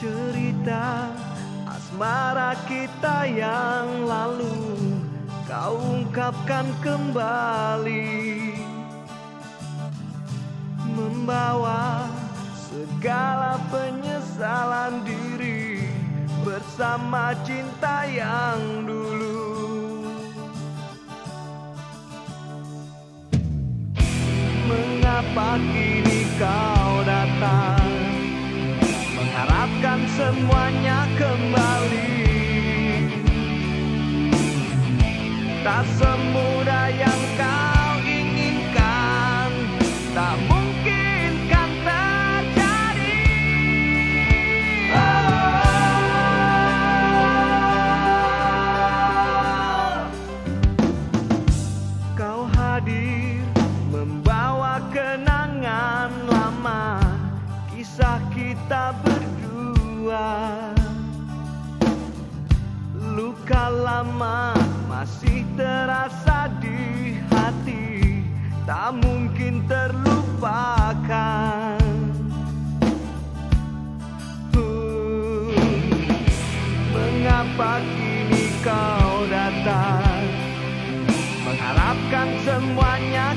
cerita asmara kita yang lalu kau ungkapkan kembali. Membawa segala penyesalan diri bersama cinta yang dulu. Mengapa kini semuanya kembali tak semudah yang kau inginkan tak mungkin kan terjadi Oh. Kau hadir membawa kenangan lama Kisah kita berdua Luka lama masih terasa di hati Tak mungkin terlupakan. Uh, Mengapa kini kau datang? Mengharapkan semuanya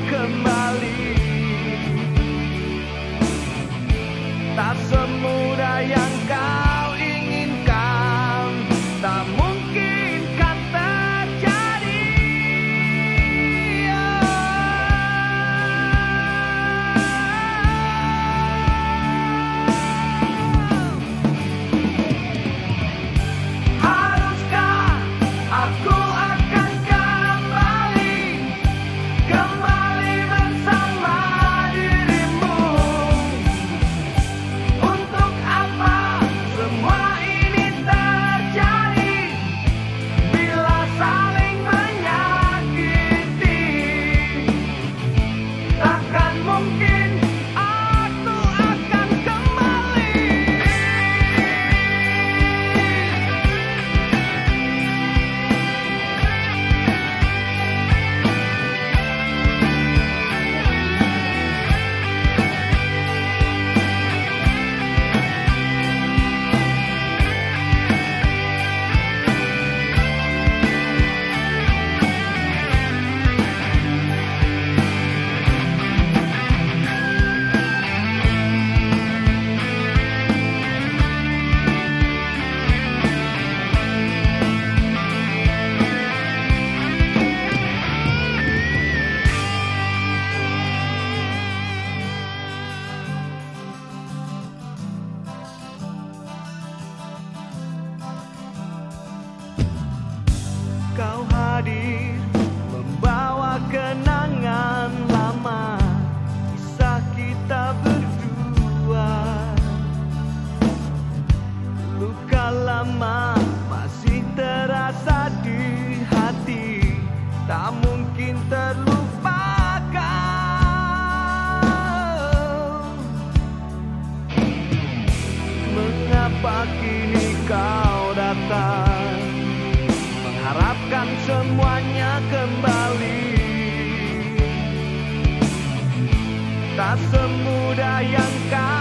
kau datang Mengharapkan semuanya kembali. Tak semudah yang kau